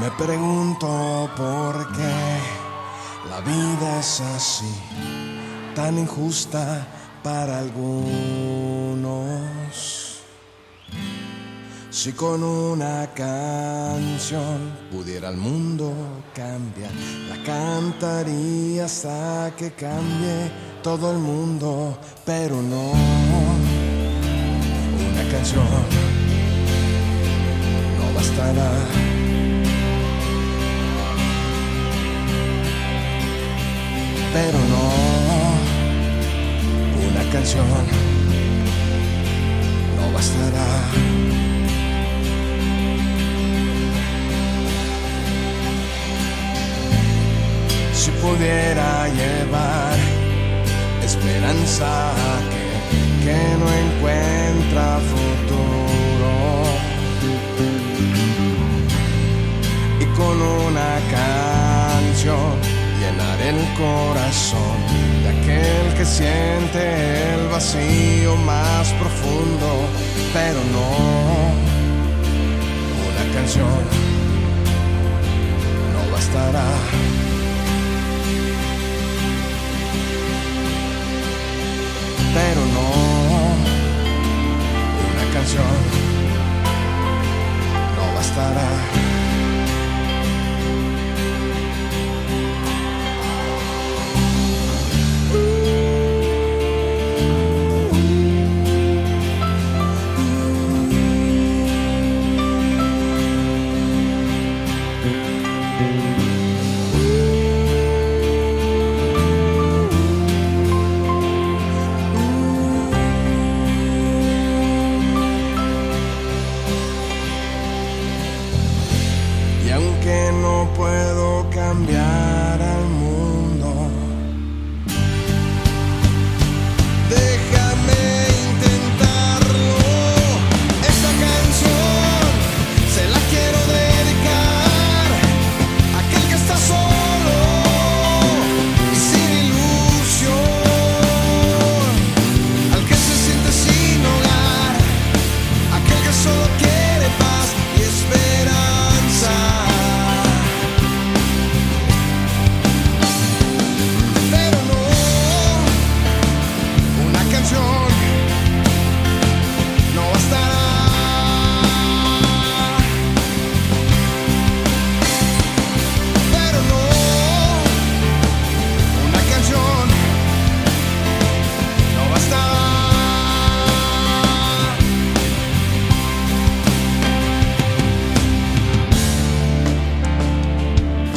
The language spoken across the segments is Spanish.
Me pregunto por qué la vida es así, tan injusta para algunos. Si con una canción pudiera el mundo cambiar, la cantaría hasta que cambie todo el mundo, pero no. Una canción no bastará. Pero no, una canción no bastará. Si pudiera llevar esperanza que, que no encuentra futuro y con una el corazón de aquel que siente el vacío más profundo, pero no una canción no bastará.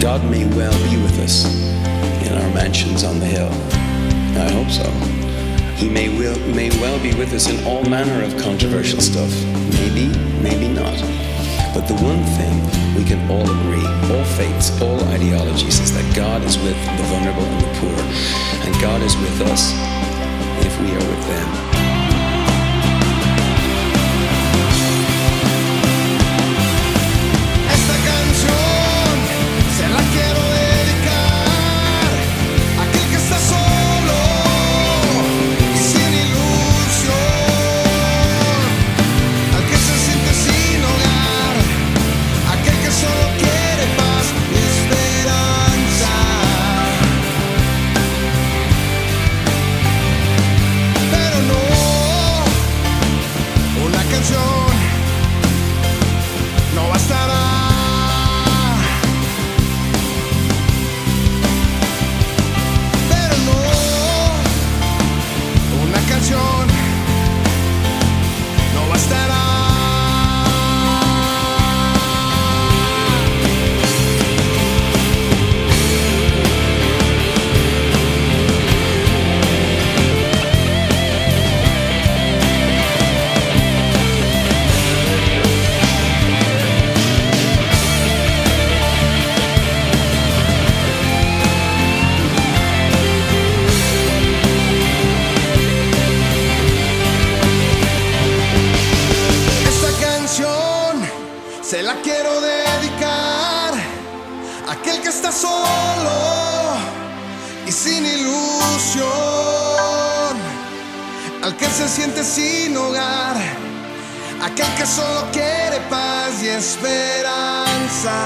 God may well be with us in our mansions on the hill. I hope so. He may will may well be with us in all manner of controversial stuff. Maybe, maybe not. But the one thing we can all agree, all faiths, all ideologies, is that God is with the vulnerable and the poor. And God is with us se la quiero dedicar a aquel que está solo y sin ilusión, al que se siente sin hogar, aquel que solo quiere paz y esperanza.